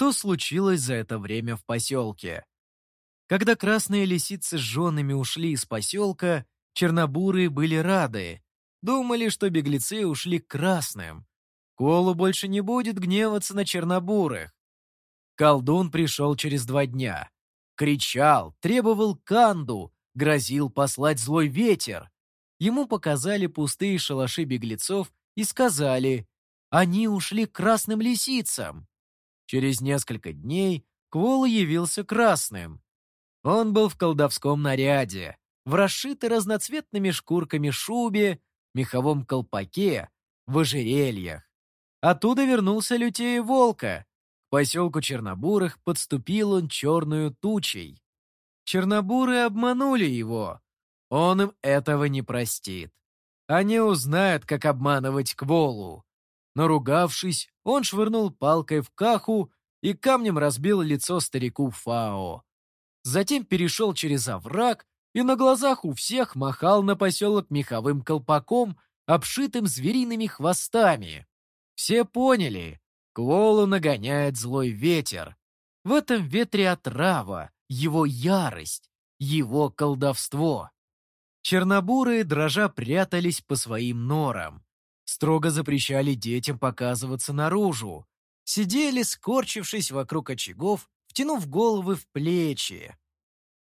что случилось за это время в поселке. Когда красные лисицы с женами ушли из поселка, чернобурые были рады. Думали, что беглецы ушли к красным. Колу больше не будет гневаться на чернобурых. Колдун пришел через два дня. Кричал, требовал канду, грозил послать злой ветер. Ему показали пустые шалаши беглецов и сказали, они ушли к красным лисицам. Через несколько дней Квола явился красным. Он был в колдовском наряде, в расшитой разноцветными шкурками шубе, меховом колпаке, в ожерельях. Оттуда вернулся лютея волка. К поселку Чернобурых подступил он черную тучей. Чернобуры обманули его. Он им этого не простит. Они узнают, как обманывать Кволу. Наругавшись, он швырнул палкой в каху и камнем разбил лицо старику Фао. Затем перешел через овраг и на глазах у всех махал на поселок меховым колпаком, обшитым звериными хвостами. Все поняли, Кволу нагоняет злой ветер. В этом ветре отрава, его ярость, его колдовство. Чернобурые дрожа прятались по своим норам. Строго запрещали детям показываться наружу. Сидели, скорчившись вокруг очагов, втянув головы в плечи.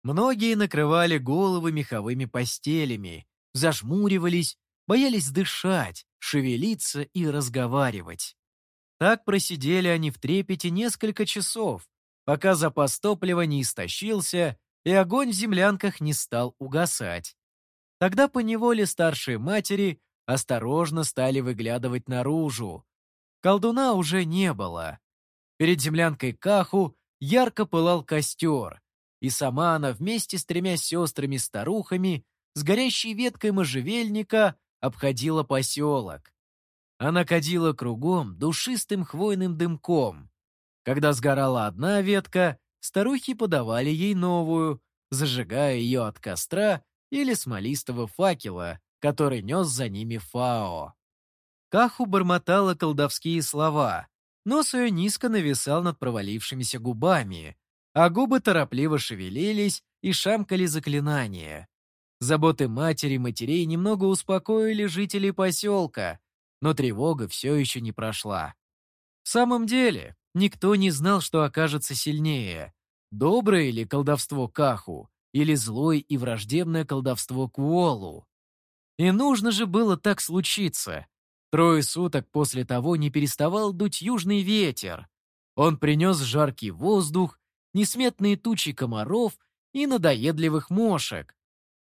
Многие накрывали головы меховыми постелями, зажмуривались, боялись дышать, шевелиться и разговаривать. Так просидели они в трепете несколько часов, пока запас топлива не истощился и огонь в землянках не стал угасать. Тогда поневоле старшие матери осторожно стали выглядывать наружу. Колдуна уже не было. Перед землянкой Каху ярко пылал костер, и сама она вместе с тремя сестрами-старухами с горящей веткой можжевельника обходила поселок. Она кадила кругом душистым хвойным дымком. Когда сгорала одна ветка, старухи подавали ей новую, зажигая ее от костра или смолистого факела, который нес за ними Фао. Каху бормотала колдовские слова, нос ее низко нависал над провалившимися губами, а губы торопливо шевелились и шамкали заклинания. Заботы матери и матерей немного успокоили жителей поселка, но тревога все еще не прошла. В самом деле, Никто не знал, что окажется сильнее. Доброе ли колдовство Каху или злое и враждебное колдовство Куолу. И нужно же было так случиться. Трое суток после того не переставал дуть южный ветер. Он принес жаркий воздух, несметные тучи комаров и надоедливых мошек.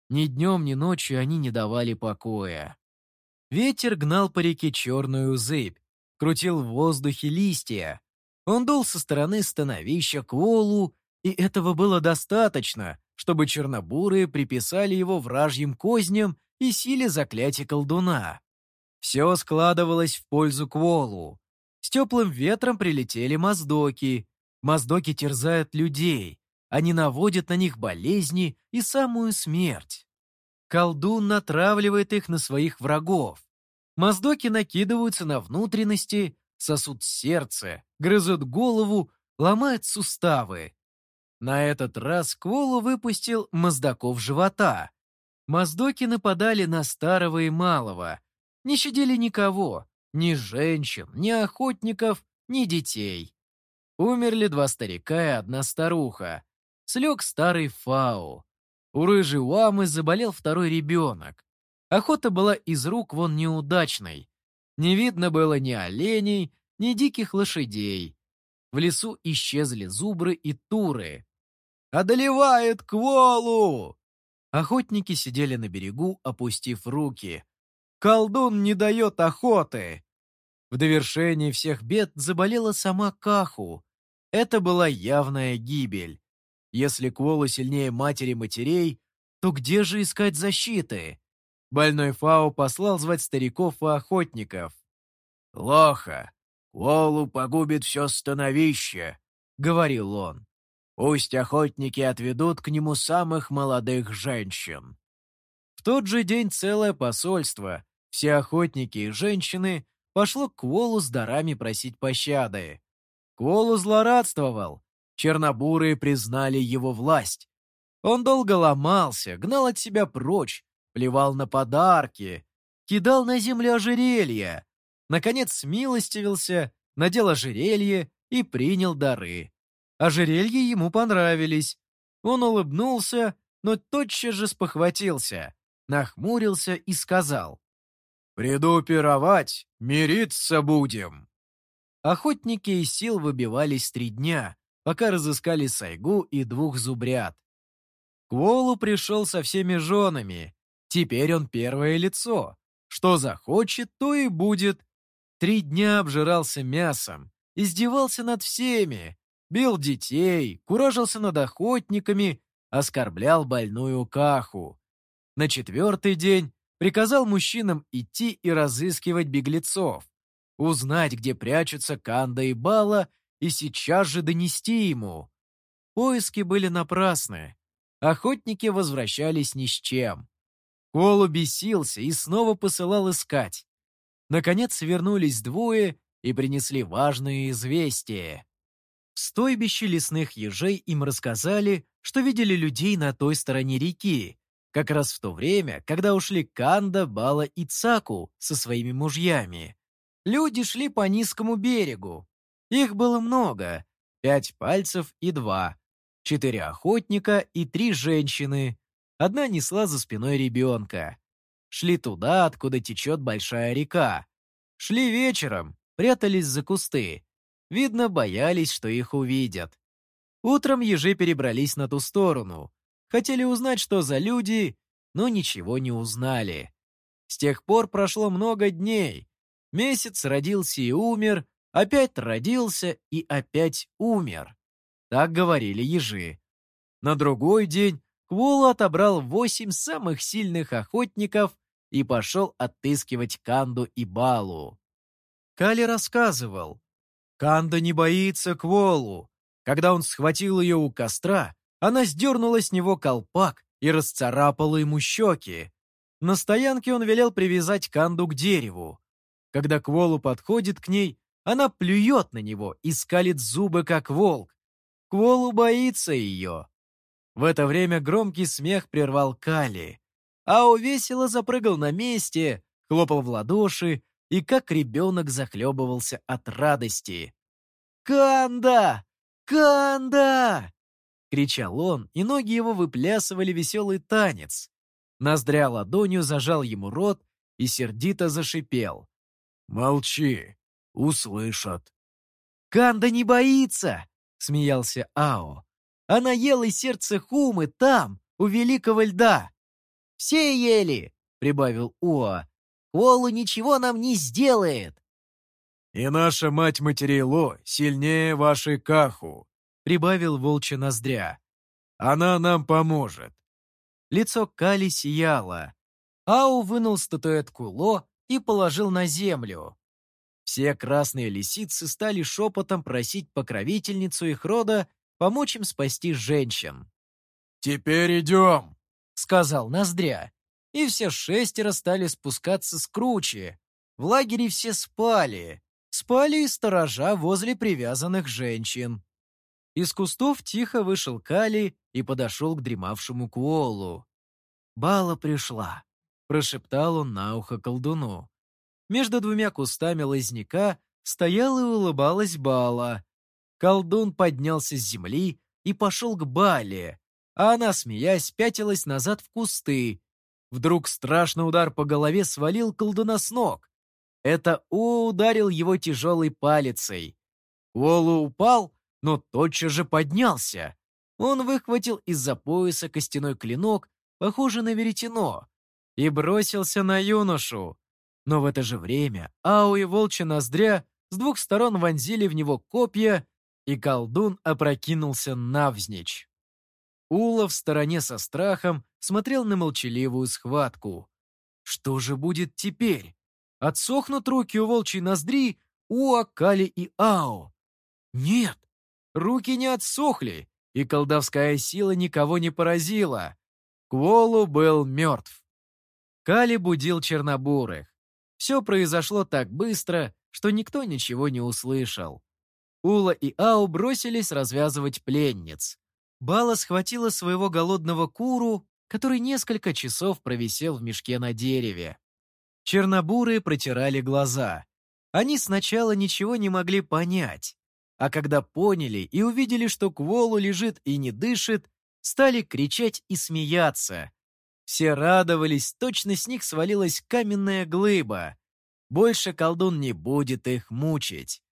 Ни днем, ни ночью они не давали покоя. Ветер гнал по реке черную зыбь, крутил в воздухе листья, он дул со стороны становища к волу, и этого было достаточно, чтобы чернобурые приписали его вражьим козням и силе заклятия колдуна. Все складывалось в пользу Кволу. С теплым ветром прилетели моздоки. Моздоки терзают людей. Они наводят на них болезни и самую смерть. Колдун натравливает их на своих врагов. Моздоки накидываются на внутренности, сосут сердце, грызут голову, ломают суставы. На этот раз Кволу выпустил моздаков живота. Моздоки нападали на старого и малого, не щадили никого, ни женщин, ни охотников, ни детей. Умерли два старика и одна старуха. Слег старый Фау. У рыжей Уамы заболел второй ребенок. Охота была из рук вон неудачной. Не видно было ни оленей, ни диких лошадей. В лесу исчезли зубры и туры. «Одолевает Кволу!» Охотники сидели на берегу, опустив руки. «Колдун не дает охоты!» В довершении всех бед заболела сама Каху. Это была явная гибель. Если Кволу сильнее матери матерей, то где же искать защиты? Больной Фау послал звать стариков и охотников. «Плохо. Волу погубит все становище», — говорил он. «Пусть охотники отведут к нему самых молодых женщин». В тот же день целое посольство, все охотники и женщины, пошло к Волу с дарами просить пощады. Колу злорадствовал. Чернобурые признали его власть. Он долго ломался, гнал от себя прочь, плевал на подарки, кидал на землю ожерелья. Наконец смилостивился, надел ожерелье и принял дары. Ожерелья ему понравились. Он улыбнулся, но тотчас же спохватился, нахмурился и сказал. «Приду пировать, мириться будем». Охотники из сил выбивались три дня, пока разыскали Сайгу и двух зубрят. Кволу пришел со всеми женами. Теперь он первое лицо. Что захочет, то и будет. Три дня обжирался мясом, издевался над всеми, бил детей, куражился над охотниками, оскорблял больную Каху. На четвертый день приказал мужчинам идти и разыскивать беглецов, узнать, где прячутся Канда и Бала, и сейчас же донести ему. Поиски были напрасны. Охотники возвращались ни с чем. Колу бесился и снова посылал искать. Наконец вернулись двое и принесли важное известие. В стойбище лесных ежей им рассказали, что видели людей на той стороне реки, как раз в то время, когда ушли Канда, Бала и Цаку со своими мужьями. Люди шли по низкому берегу. Их было много, пять пальцев и два четыре охотника и три женщины. Одна несла за спиной ребенка. Шли туда, откуда течет большая река. Шли вечером, прятались за кусты. Видно, боялись, что их увидят. Утром ежи перебрались на ту сторону. Хотели узнать, что за люди, но ничего не узнали. С тех пор прошло много дней. Месяц родился и умер, опять родился и опять умер. Так говорили ежи. На другой день Кволу отобрал восемь самых сильных охотников и пошел отыскивать Канду и Балу. Кали рассказывал. Канда не боится Кволу. Когда он схватил ее у костра, она сдернула с него колпак и расцарапала ему щеки. На стоянке он велел привязать Канду к дереву. Когда Кволу подходит к ней, она плюет на него и скалит зубы, как волк. Кволу боится ее. В это время громкий смех прервал Кали. Ао весело запрыгал на месте, хлопал в ладоши и как ребенок захлебывался от радости. «Канда! Канда!» — кричал он, и ноги его выплясывали веселый танец. Ноздря ладонью зажал ему рот и сердито зашипел. «Молчи, услышат». «Канда не боится!» смеялся Ао. Она ела из сердца Хумы там, у великого льда. Все ели, прибавил Уа. Колу ничего нам не сделает. И наша мать материло сильнее вашей Каху, прибавил волчья ноздря. Она нам поможет. Лицо Кали сияло. Ау вынул статуэтку Ло и положил на землю. Все красные лисицы стали шепотом просить покровительницу их рода помочь им спасти женщин. «Теперь идем», — сказал Ноздря. И все шестеро стали спускаться с кручи. В лагере все спали. Спали и сторожа возле привязанных женщин. Из кустов тихо вышел Кали и подошел к дремавшему Куолу. «Бала пришла», — прошептал он на ухо колдуну. Между двумя кустами лозняка стояла и улыбалась Бала. Колдун поднялся с земли и пошел к Бале, а она, смеясь, пятилась назад в кусты. Вдруг страшный удар по голове свалил колдуна с ног. Это О ударил его тяжелой палицей. Уолу упал, но тотчас же поднялся. Он выхватил из-за пояса костяной клинок, похожий на веретено, и бросился на юношу. Но в это же время Ау и Волчья Ноздря с двух сторон вонзили в него копья, и колдун опрокинулся навзничь. Ула в стороне со страхом смотрел на молчаливую схватку. Что же будет теперь? Отсохнут руки у волчьей ноздри у Акали и Ао? Нет, руки не отсохли, и колдовская сила никого не поразила. Кволу был мертв. Кали будил чернобурых. Все произошло так быстро, что никто ничего не услышал. Ула и Ау бросились развязывать пленниц. Бала схватила своего голодного куру, который несколько часов провисел в мешке на дереве. Чернобурые протирали глаза. Они сначала ничего не могли понять, а когда поняли и увидели, что Кволу лежит и не дышит, стали кричать и смеяться. Все радовались, точно с них свалилась каменная глыба. Больше колдун не будет их мучить.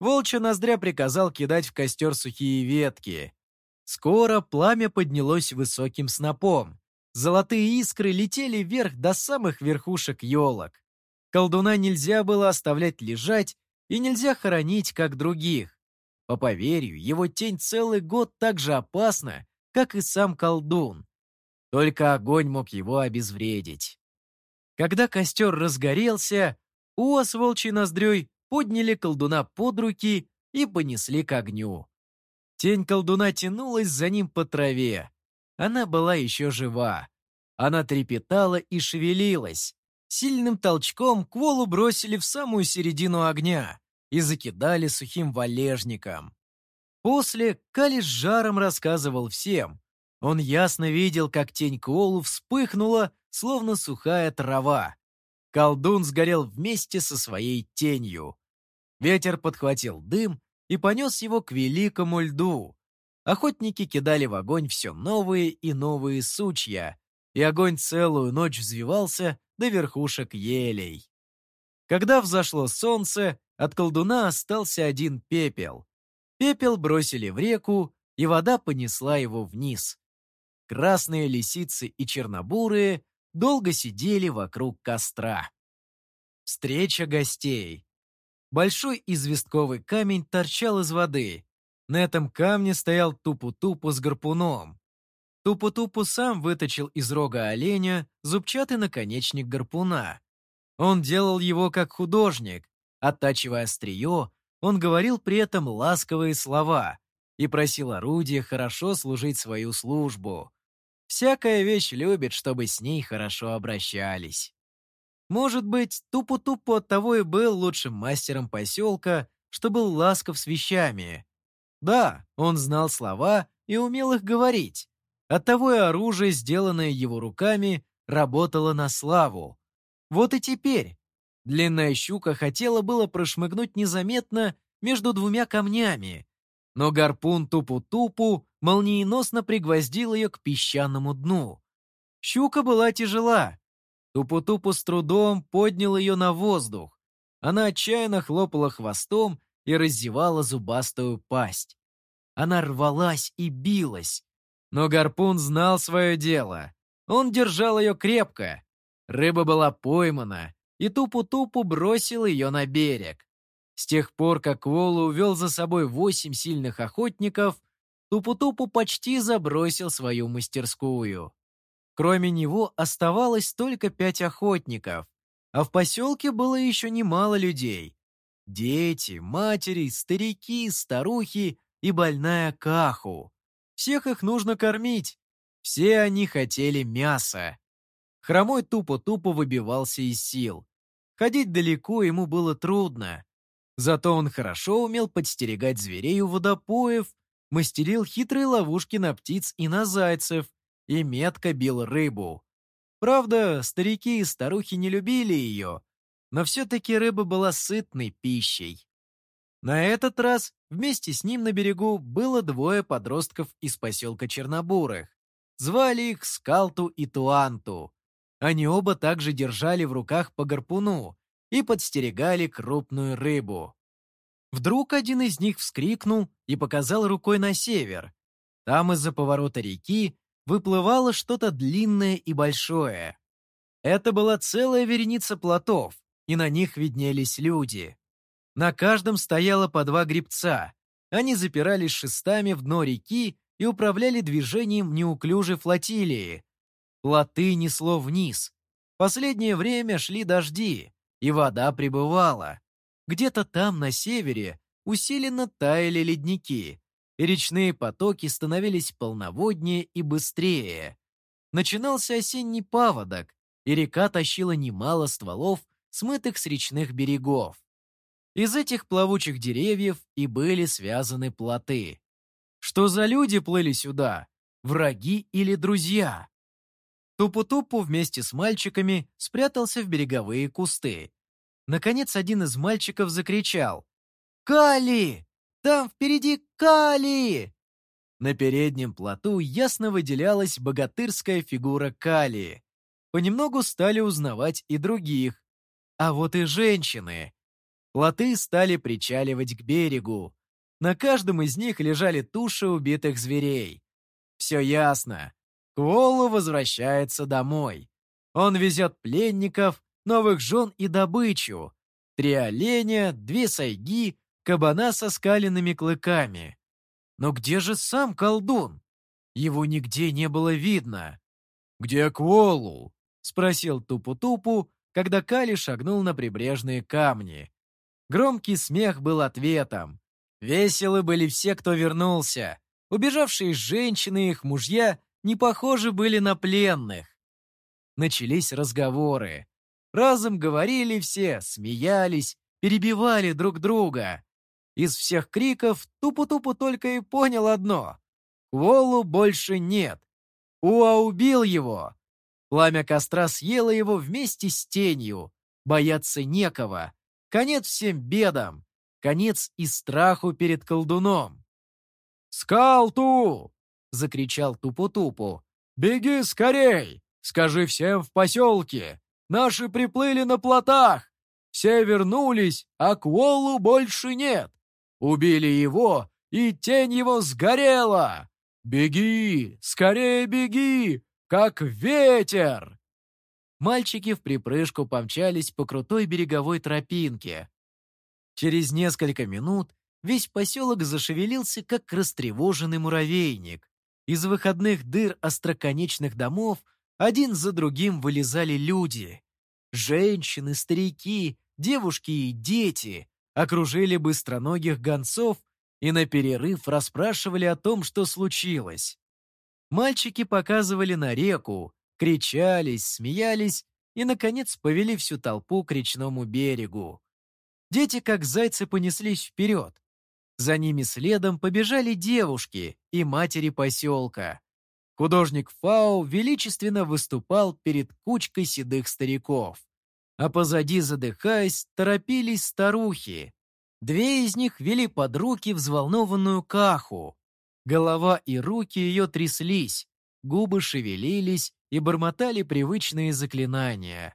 Волча ноздря приказал кидать в костер сухие ветки. Скоро пламя поднялось высоким снопом. Золотые искры летели вверх до самых верхушек елок. Колдуна нельзя было оставлять лежать и нельзя хоронить, как других. По поверью, его тень целый год так же опасна, как и сам колдун. Только огонь мог его обезвредить. Когда костер разгорелся, Уа с волчьей ноздрёй подняли колдуна под руки и понесли к огню. Тень колдуна тянулась за ним по траве. Она была еще жива. Она трепетала и шевелилась. Сильным толчком Кволу бросили в самую середину огня и закидали сухим валежником. После Кали с жаром рассказывал всем. Он ясно видел, как тень Кволу вспыхнула, словно сухая трава. Колдун сгорел вместе со своей тенью. Ветер подхватил дым и понес его к великому льду. Охотники кидали в огонь все новые и новые сучья, и огонь целую ночь взвивался до верхушек елей. Когда взошло солнце, от колдуна остался один пепел. Пепел бросили в реку, и вода понесла его вниз. Красные лисицы и чернобурые долго сидели вокруг костра. Встреча гостей. Большой известковый камень торчал из воды. На этом камне стоял Тупу-Тупу с гарпуном. Тупу-Тупу сам выточил из рога оленя зубчатый наконечник гарпуна. Он делал его как художник. Оттачивая острие, он говорил при этом ласковые слова и просил орудия хорошо служить свою службу. Всякая вещь любит, чтобы с ней хорошо обращались. Может быть, Тупу-Тупу оттого и был лучшим мастером поселка, что был ласков с вещами. Да, он знал слова и умел их говорить. Оттого и оружие, сделанное его руками, работало на славу. Вот и теперь. Длинная щука хотела было прошмыгнуть незаметно между двумя камнями, но гарпун Тупу-Тупу молниеносно пригвоздил ее к песчаному дну. Щука была тяжела, Тупу-тупу с трудом поднял ее на воздух. Она отчаянно хлопала хвостом и раздевала зубастую пасть. Она рвалась и билась. Но гарпун знал свое дело. Он держал ее крепко. Рыба была поймана, и Тупу-Тупу бросил ее на берег. С тех пор, как Волу увел за собой восемь сильных охотников, Тупу-Тупу почти забросил свою мастерскую. Кроме него оставалось только пять охотников, а в поселке было еще немало людей. Дети, матери, старики, старухи и больная Каху. Всех их нужно кормить. Все они хотели мяса. Хромой тупо-тупо выбивался из сил. Ходить далеко ему было трудно. Зато он хорошо умел подстерегать зверей у водопоев, мастерил хитрые ловушки на птиц и на зайцев, и метко бил рыбу. Правда, старики и старухи не любили ее, но все-таки рыба была сытной пищей. На этот раз вместе с ним на берегу было двое подростков из поселка Чернобурых. Звали их Скалту и Туанту. Они оба также держали в руках по гарпуну и подстерегали крупную рыбу. Вдруг один из них вскрикнул и показал рукой на север. Там из-за поворота реки выплывало что-то длинное и большое. Это была целая вереница плотов, и на них виднелись люди. На каждом стояло по два гребца. Они запирались шестами в дно реки и управляли движением неуклюжей флотилии. Плоты несло вниз. Последнее время шли дожди, и вода прибывала. Где-то там, на севере, усиленно таяли ледники, и речные потоки становились полноводнее и быстрее. Начинался осенний паводок, и река тащила немало стволов, смытых с речных берегов. Из этих плавучих деревьев и были связаны плоты. Что за люди плыли сюда? Враги или друзья? Тупу-тупу вместе с мальчиками спрятался в береговые кусты. Наконец один из мальчиков закричал. «Кали! Там впереди Кали!» На переднем плоту ясно выделялась богатырская фигура Кали. Понемногу стали узнавать и других. А вот и женщины. Плоты стали причаливать к берегу. На каждом из них лежали туши убитых зверей. Все ясно. Куолу возвращается домой. Он везет пленников, новых жен и добычу. Три оленя, две сайги, кабана со скаленными клыками. Но где же сам колдун? Его нигде не было видно. «Где Куолу?» — спросил Тупу-Тупу, когда Кали шагнул на прибрежные камни. Громкий смех был ответом. Веселы были все, кто вернулся. Убежавшие женщины и их мужья не похожи были на пленных. Начались разговоры. Разом говорили все, смеялись, перебивали друг друга. Из всех криков Тупу-Тупу только и понял одно. Кволу больше нет. Уа убил его. Пламя костра съело его вместе с тенью. Бояться некого. Конец всем бедам. Конец и страху перед колдуном. «Скалту!» — закричал Тупу-Тупу. «Беги скорей! Скажи всем в поселке! Наши приплыли на плотах! Все вернулись, а Кволу больше нет! Убили его, и тень его сгорела! Беги! Скорее беги! Как ветер!» Мальчики в припрыжку помчались по крутой береговой тропинке. Через несколько минут весь поселок зашевелился, как растревоженный муравейник. Из выходных дыр остроконечных домов один за другим вылезали люди. Женщины, старики, девушки и дети окружили быстроногих гонцов и на перерыв расспрашивали о том, что случилось. Мальчики показывали на реку, кричались, смеялись и, наконец, повели всю толпу к речному берегу. Дети, как зайцы, понеслись вперед. За ними следом побежали девушки и матери поселка. Художник Фау величественно выступал перед кучкой седых стариков. А позади, задыхаясь, торопились старухи. Две из них вели под руки взволнованную каху. Голова и руки ее тряслись, губы шевелились и бормотали привычные заклинания.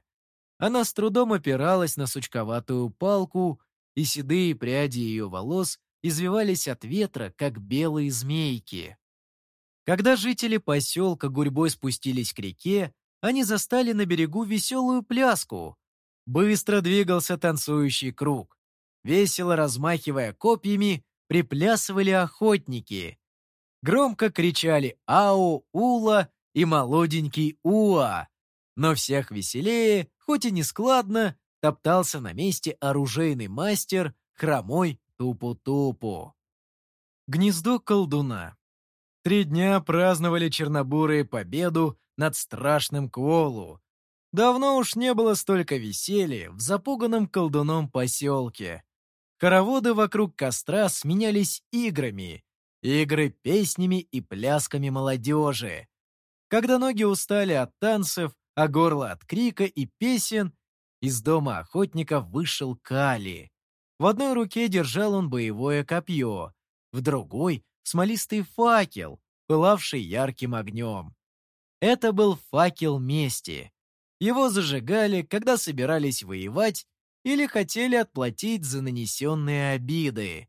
Она с трудом опиралась на сучковатую палку, и седые пряди ее волос извивались от ветра, как белые змейки. Когда жители поселка гурьбой спустились к реке, они застали на берегу веселую пляску. Быстро двигался танцующий круг. Весело размахивая копьями, приплясывали охотники. Громко кричали «Ау! Ула!» и молоденький Уа. Но всех веселее, хоть и не складно, топтался на месте оружейный мастер, хромой Тупу-Тупу. Гнездо колдуна. Три дня праздновали чернобурые победу над страшным Кволу. Давно уж не было столько веселья в запуганном колдуном поселке. Хороводы вокруг костра сменялись играми. Игры песнями и плясками молодежи. Когда ноги устали от танцев, а горло от крика и песен, из дома охотников вышел Кали. В одной руке держал он боевое копье, в другой — смолистый факел, пылавший ярким огнем. Это был факел мести. Его зажигали, когда собирались воевать или хотели отплатить за нанесенные обиды.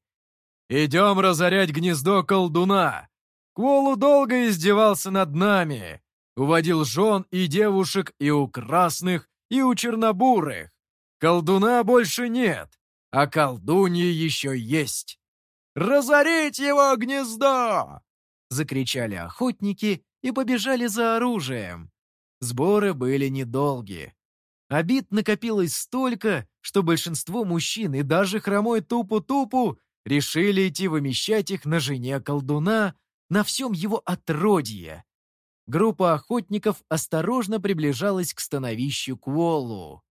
«Идем разорять гнездо колдуна!» Кволу долго издевался над нами. Уводил жен и девушек и у красных, и у чернобурых. Колдуна больше нет, а колдуньи еще есть. «Разорить его гнездо!» Закричали охотники и побежали за оружием. Сборы были недолги. Обид накопилось столько, что большинство мужчин и даже хромой Тупу-Тупу решили идти вымещать их на жене колдуна, на всем его отродье. Группа охотников осторожно приближалась к становищу Кволу.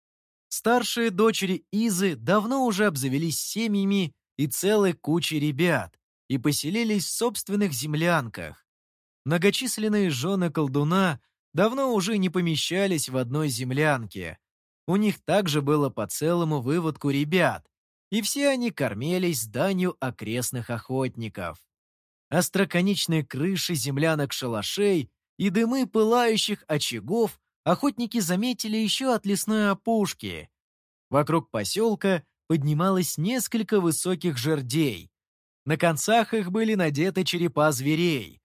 Старшие дочери Изы давно уже обзавелись семьями и целой кучей ребят и поселились в собственных землянках. Многочисленные жены колдуна давно уже не помещались в одной землянке. У них также было по целому выводку ребят, и все они кормились данью окрестных охотников. Остроконечные крыши землянок-шалашей и дымы пылающих очагов охотники заметили еще от лесной опушки. Вокруг поселка поднималось несколько высоких жердей. На концах их были надеты черепа зверей.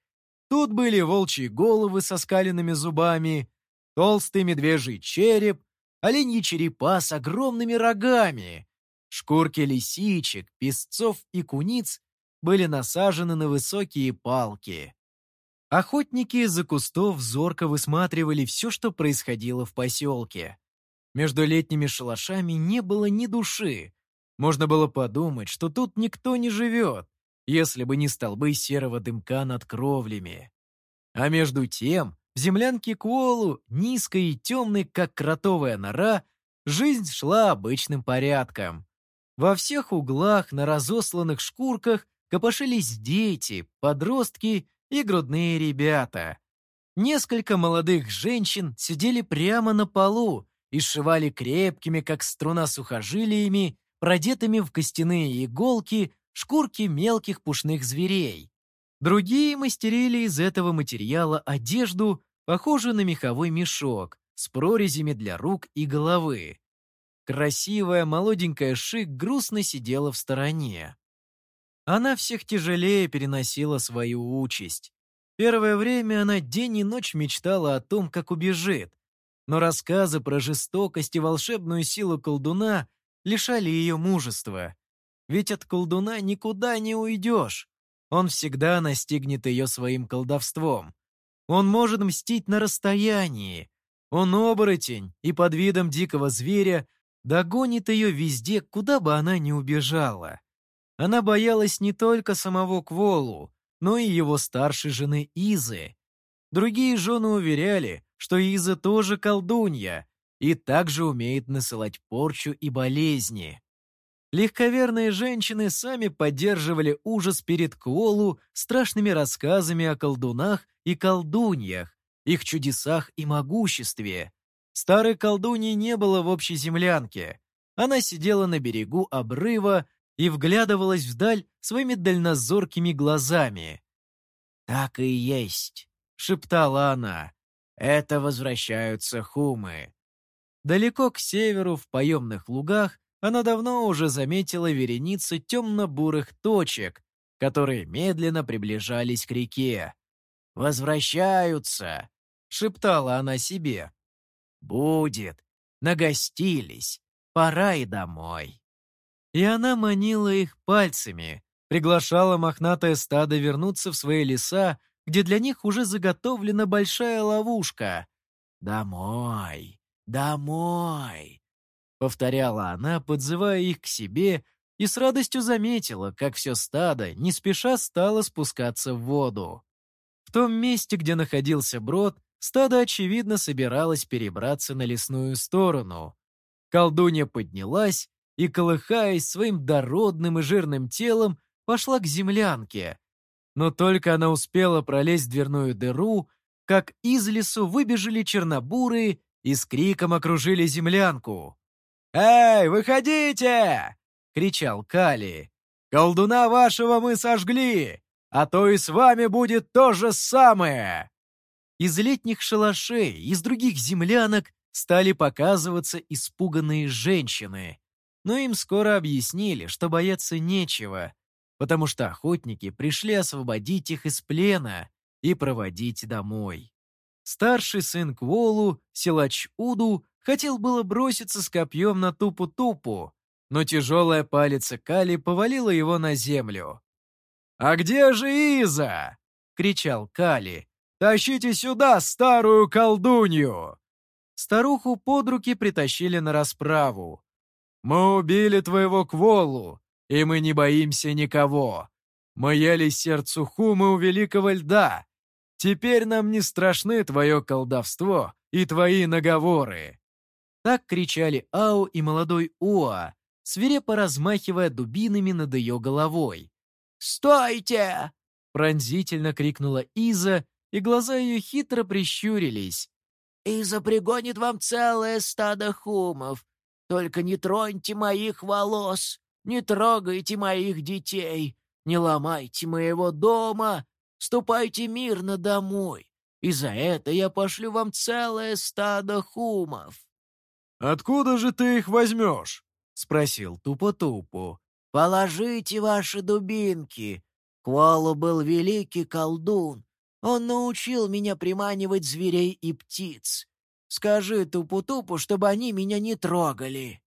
Тут были волчьи головы со скаленными зубами, толстый медвежий череп, оленьи черепа с огромными рогами. Шкурки лисичек, песцов и куниц были насажены на высокие палки. Охотники из-за кустов зорко высматривали все, что происходило в поселке. Между летними шалашами не было ни души. Можно было подумать, что тут никто не живет, если бы не столбы серого дымка над кровлями. А между тем, в землянке Куолу, низкой и темной, как кротовая нора, жизнь шла обычным порядком. Во всех углах на разосланных шкурках копошились дети, подростки и грудные ребята. Несколько молодых женщин сидели прямо на полу и сшивали крепкими, как струна сухожилиями, продетыми в костяные иголки, шкурки мелких пушных зверей. Другие мастерили из этого материала одежду, похожую на меховой мешок, с прорезями для рук и головы. Красивая молоденькая Шик грустно сидела в стороне. Она всех тяжелее переносила свою участь. Первое время она день и ночь мечтала о том, как убежит, но рассказы про жестокость и волшебную силу колдуна лишали ее мужества. Ведь от колдуна никуда не уйдешь. Он всегда настигнет ее своим колдовством. Он может мстить на расстоянии. Он оборотень и под видом дикого зверя догонит ее везде, куда бы она ни убежала. Она боялась не только самого Кволу, но и его старшей жены Изы. Другие жены уверяли, что Иза тоже колдунья и также умеет насылать порчу и болезни. Легковерные женщины сами поддерживали ужас перед Кволу страшными рассказами о колдунах и колдуньях, их чудесах и могуществе. Старой колдуньи не было в общей землянке. Она сидела на берегу обрыва и вглядывалась вдаль своими дальнозоркими глазами. «Так и есть», — шептала она. «Это возвращаются хумы». Далеко к северу, в поемных лугах, она давно уже заметила вереницы темно-бурых точек, которые медленно приближались к реке. «Возвращаются!» — шептала она себе. «Будет! Нагостились! Пора и домой!» И она манила их пальцами, приглашала мохнатое стадо вернуться в свои леса, где для них уже заготовлена большая ловушка. «Домой! Домой!» — повторяла она, подзывая их к себе, и с радостью заметила, как все стадо не спеша стало спускаться в воду. В том месте, где находился брод, стадо, очевидно, собиралось перебраться на лесную сторону. Колдунья поднялась и, колыхаясь своим дородным и жирным телом, пошла к землянке. Но только она успела пролезть в дверную дыру, как из лесу выбежали чернобурые и с криком окружили землянку. «Эй, выходите!» — кричал Кали. «Колдуна вашего мы сожгли, а то и с вами будет то же самое!» Из летних шалашей, из других землянок стали показываться испуганные женщины но им скоро объяснили, что бояться нечего, потому что охотники пришли освободить их из плена и проводить домой. Старший сын Кволу, силач Уду, хотел было броситься с копьем на Тупу-Тупу, но тяжелая палец Кали повалила его на землю. «А где же Иза?» — кричал Кали. «Тащите сюда старую колдунью!» Старуху под руки притащили на расправу. Мы убили твоего Кволу, и мы не боимся никого. Мы ели сердцу хумы у великого льда. Теперь нам не страшны твое колдовство и твои наговоры». Так кричали Ау и молодой Уа, свирепо размахивая дубинами над ее головой. «Стойте!» — пронзительно крикнула Иза, и глаза ее хитро прищурились. «Иза пригонит вам целое стадо хумов. Только не троньте моих волос, не трогайте моих детей, не ломайте моего дома, ступайте мирно домой, и за это я пошлю вам целое стадо хумов». «Откуда же ты их возьмешь?» — спросил Тупо-Тупу. «Положите ваши дубинки. Куалу был великий колдун. Он научил меня приманивать зверей и птиц. Скажи Тупу-Тупу, чтобы они меня не трогали».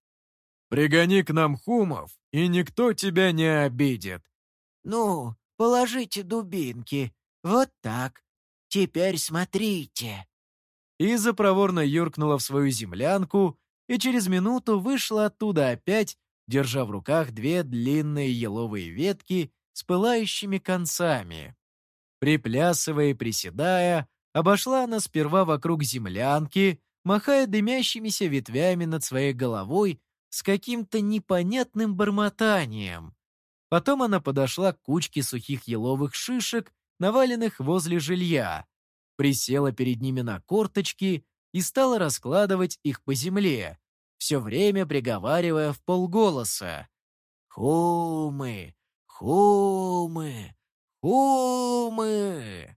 «Пригони к нам хумов, и никто тебя не обидит». «Ну, положите дубинки. Вот так. Теперь смотрите». Иза проворно юркнула в свою землянку и через минуту вышла оттуда опять, держа в руках две длинные еловые ветки с пылающими концами. Приплясывая и приседая, обошла она сперва вокруг землянки, махая дымящимися ветвями над своей головой с каким-то непонятным бормотанием. Потом она подошла к кучке сухих еловых шишек, наваленных возле жилья, присела перед ними на корточки и стала раскладывать их по земле, все время приговаривая в полголоса. «Хумы! Хумы! Хумы!»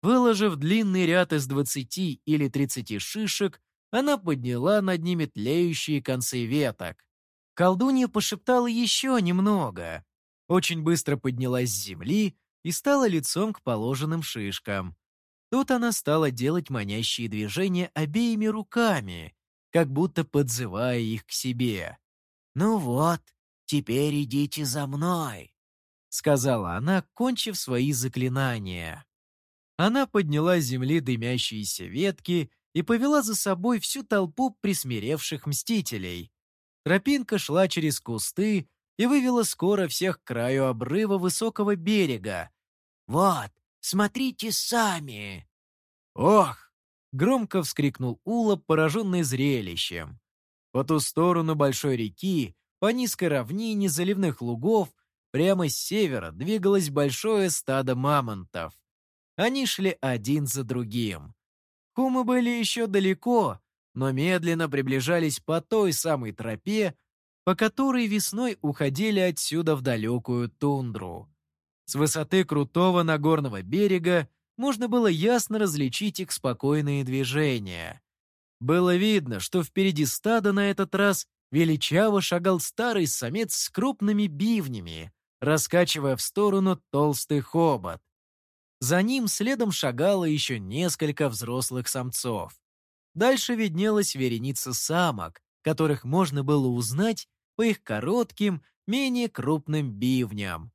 Выложив длинный ряд из двадцати или тридцати шишек, она подняла над ними тлеющие концы веток. Колдунья пошептала еще немного. Очень быстро поднялась с земли и стала лицом к положенным шишкам. Тут она стала делать манящие движения обеими руками, как будто подзывая их к себе. «Ну вот, теперь идите за мной», — сказала она, кончив свои заклинания. Она подняла с земли дымящиеся ветки и повела за собой всю толпу присмиревших мстителей. Тропинка шла через кусты и вывела скоро всех к краю обрыва высокого берега. «Вот, Смотрите сами!» «Ох!» — громко вскрикнул Ула, пораженный зрелищем. По ту сторону большой реки, по низкой равнине заливных лугов, прямо с севера двигалось большое стадо мамонтов. Они шли один за другим. Хумы были еще далеко, но медленно приближались по той самой тропе, по которой весной уходили отсюда в далекую тундру. С высоты крутого Нагорного берега можно было ясно различить их спокойные движения. Было видно, что впереди стада на этот раз величаво шагал старый самец с крупными бивнями, раскачивая в сторону толстый хобот. За ним следом шагало еще несколько взрослых самцов. Дальше виднелась вереница самок, которых можно было узнать по их коротким, менее крупным бивням.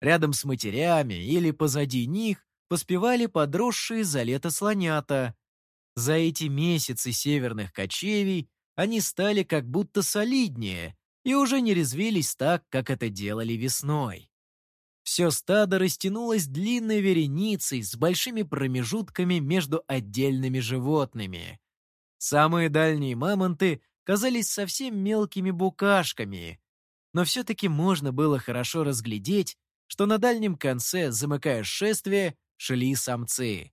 Рядом с матерями или позади них поспевали подросшие за лето слонята. За эти месяцы северных кочевий они стали как будто солиднее и уже не резвились так, как это делали весной. Все стадо растянулось длинной вереницей с большими промежутками между отдельными животными. Самые дальние мамонты казались совсем мелкими букашками, но все-таки можно было хорошо разглядеть, что на дальнем конце, замыкая шествие, шли самцы.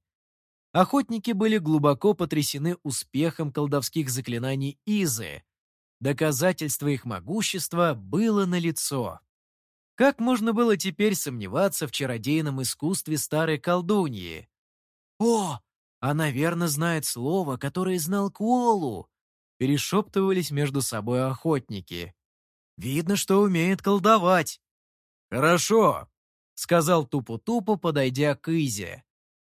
Охотники были глубоко потрясены успехом колдовских заклинаний Изы. Доказательство их могущества было налицо. Как можно было теперь сомневаться в чародейном искусстве старой колдуньи? «О, она верно знает слово, которое знал Куолу!» Перешептывались между собой охотники. «Видно, что умеет колдовать!» «Хорошо», — сказал Тупу-Тупу, подойдя к Изе.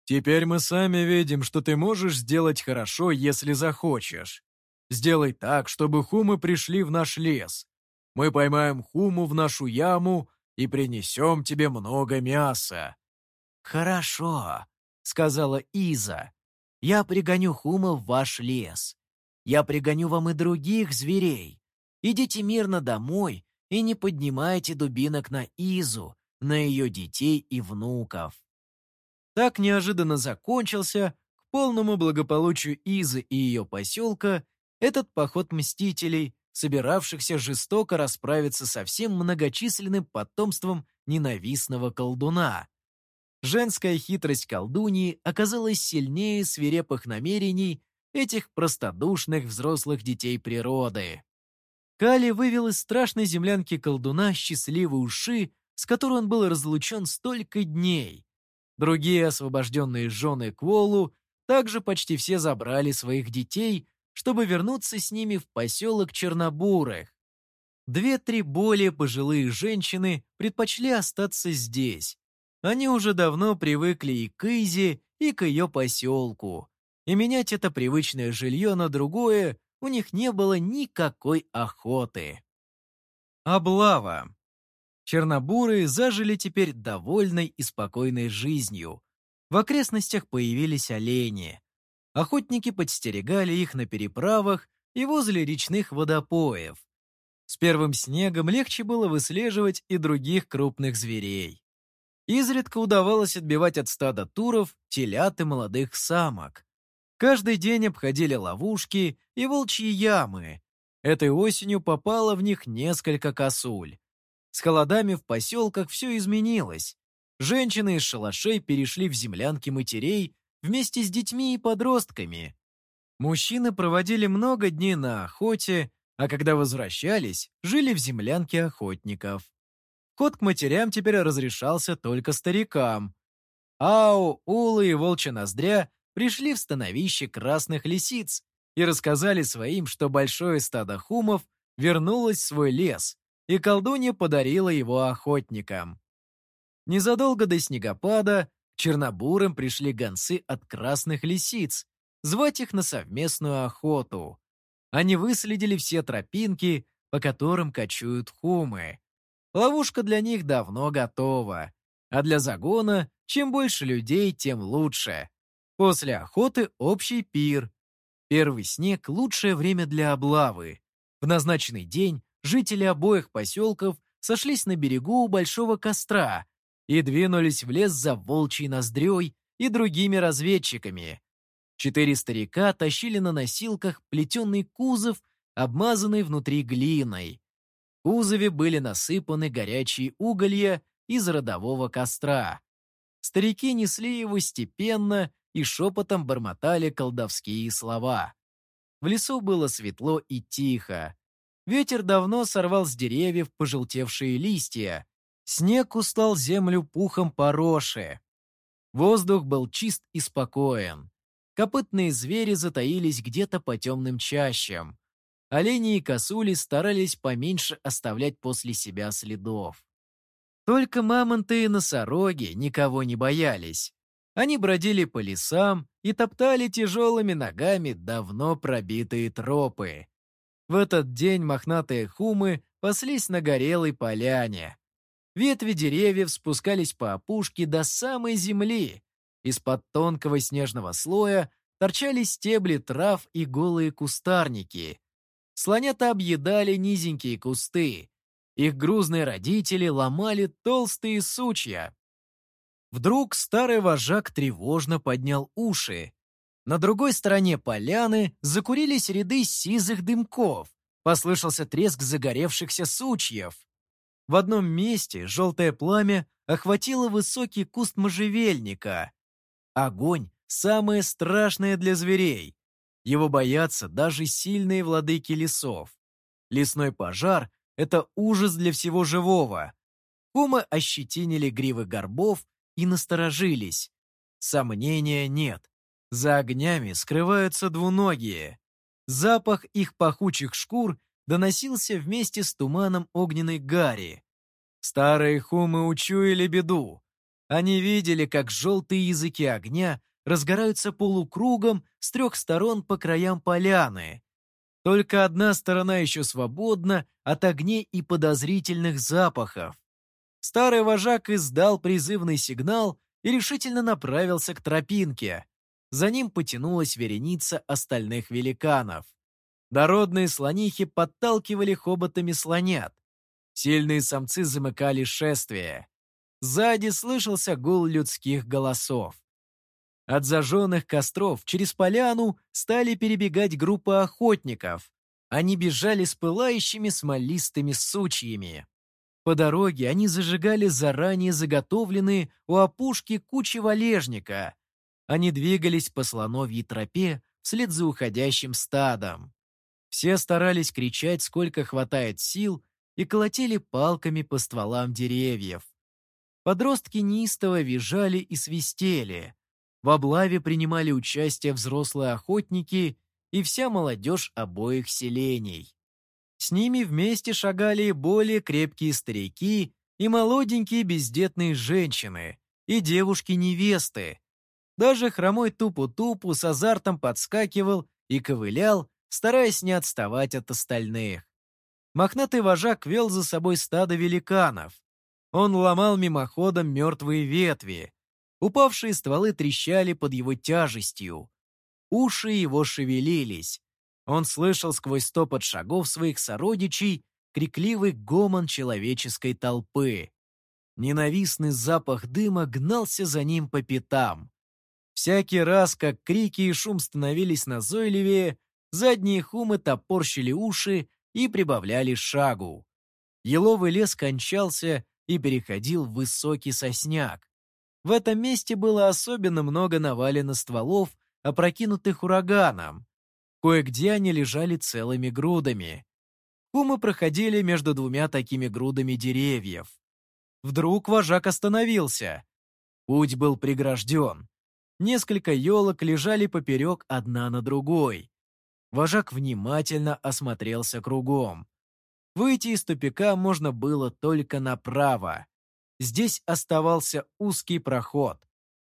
«Теперь мы сами видим, что ты можешь сделать хорошо, если захочешь. Сделай так, чтобы хумы пришли в наш лес. Мы поймаем хуму в нашу яму и принесем тебе много мяса». «Хорошо», — сказала Иза. «Я пригоню хума в ваш лес. Я пригоню вам и других зверей. Идите мирно домой и не поднимайте дубинок на Изу, на ее детей и внуков. Так неожиданно закончился, к полному благополучию Изы и ее поселка, этот поход мстителей, собиравшихся жестоко расправиться со всем многочисленным потомством ненавистного колдуна. Женская хитрость колдуньи оказалась сильнее свирепых намерений этих простодушных взрослых детей природы. Кали вывел из страшной землянки колдуна счастливые уши, с которой он был разлучен столько дней. Другие освобожденные жены Кволу также почти все забрали своих детей, чтобы вернуться с ними в поселок Чернобурых. Две-три более пожилые женщины предпочли остаться здесь. Они уже давно привыкли и к Изе, и к ее поселку. И менять это привычное жилье на другое у них не было никакой охоты. Облава. Чернобуры зажили теперь довольной и спокойной жизнью. В окрестностях появились олени. Охотники подстерегали их на переправах и возле речных водопоев. С первым снегом легче было выслеживать и других крупных зверей. Изредка удавалось отбивать от стада туров телят и молодых самок. Каждый день обходили ловушки и волчьи ямы. Этой осенью попало в них несколько косуль. С холодами в поселках все изменилось. Женщины из шалашей перешли в землянки матерей вместе с детьми и подростками. Мужчины проводили много дней на охоте, а когда возвращались, жили в землянке охотников. Ход к матерям теперь разрешался только старикам. Ау, Ула и Волчья Ноздря пришли в становище красных лисиц и рассказали своим, что большое стадо хумов вернулось в свой лес, и колдунья подарила его охотникам. Незадолго до снегопада к чернобурым пришли гонцы от красных лисиц, звать их на совместную охоту. Они выследили все тропинки, по которым кочуют хумы. Ловушка для них давно готова, а для загона чем больше людей, тем лучше. После охоты общий пир. Первый снег – лучшее время для облавы. В назначенный день жители обоих поселков сошлись на берегу у большого костра и двинулись в лес за волчьей ноздрёй и другими разведчиками. Четыре старика тащили на носилках плетеный кузов, обмазанный внутри глиной. В кузове были насыпаны горячие уголья из родового костра. Старики несли его степенно и шепотом бормотали колдовские слова. В лесу было светло и тихо. Ветер давно сорвал с деревьев пожелтевшие листья. Снег устал землю пухом пороши. Воздух был чист и спокоен. Копытные звери затаились где-то по темным чащам. Олени и косули старались поменьше оставлять после себя следов. Только мамонты и носороги никого не боялись. Они бродили по лесам и топтали тяжелыми ногами давно пробитые тропы. В этот день мохнатые хумы паслись на горелой поляне. Ветви деревьев спускались по опушке до самой земли. Из-под тонкого снежного слоя торчали стебли трав и голые кустарники. Слонята объедали низенькие кусты. Их грузные родители ломали толстые сучья. Вдруг старый вожак тревожно поднял уши. На другой стороне поляны закурились ряды сизых дымков. Послышался треск загоревшихся сучьев. В одном месте желтое пламя охватило высокий куст можжевельника. Огонь — самое страшное для зверей. Его боятся даже сильные владыки лесов. Лесной пожар — это ужас для всего живого. Кумы ощетинили гривы горбов и насторожились. Сомнения нет. За огнями скрываются двуногие. Запах их пахучих шкур доносился вместе с туманом огненной гари. Старые хумы учуяли беду. Они видели, как желтые языки огня разгораются полукругом с трех сторон по краям поляны. Только одна сторона еще свободна от огней и подозрительных запахов. Старый вожак издал призывный сигнал и решительно направился к тропинке. За ним потянулась вереница остальных великанов. Дородные слонихи подталкивали хоботами слонят. Сильные самцы замыкали шествие. Сзади слышался гул людских голосов. От зажженных костров через поляну стали перебегать группы охотников. Они бежали с пылающими смолистыми сучьями. По дороге они зажигали заранее заготовленные у опушки кучи валежника. Они двигались по слоновьей тропе вслед за уходящим стадом. Все старались кричать, сколько хватает сил, и колотили палками по стволам деревьев. Подростки неистово визжали и свистели. В облаве принимали участие взрослые охотники и вся молодежь обоих селений. С ними вместе шагали более крепкие старики и молоденькие бездетные женщины, и девушки-невесты. Даже хромой Тупу-Тупу с азартом подскакивал и ковылял, стараясь не отставать от остальных. Мохнатый вожак вел за собой стадо великанов. Он ломал мимоходом мертвые ветви. Упавшие стволы трещали под его тяжестью. Уши его шевелились. Он слышал сквозь стопот шагов своих сородичей крикливый гомон человеческой толпы. Ненавистный запах дыма гнался за ним по пятам. Всякий раз, как крики и шум становились назойливее, задние хумы топорщили уши и прибавляли шагу. Еловый лес кончался и переходил в высокий сосняк. В этом месте было особенно много навалено стволов, опрокинутых ураганом. Кое-где они лежали целыми грудами. Кумы проходили между двумя такими грудами деревьев. Вдруг вожак остановился. Путь был прегражден. Несколько елок лежали поперек одна на другой. Вожак внимательно осмотрелся кругом. Выйти из тупика можно было только направо. Здесь оставался узкий проход.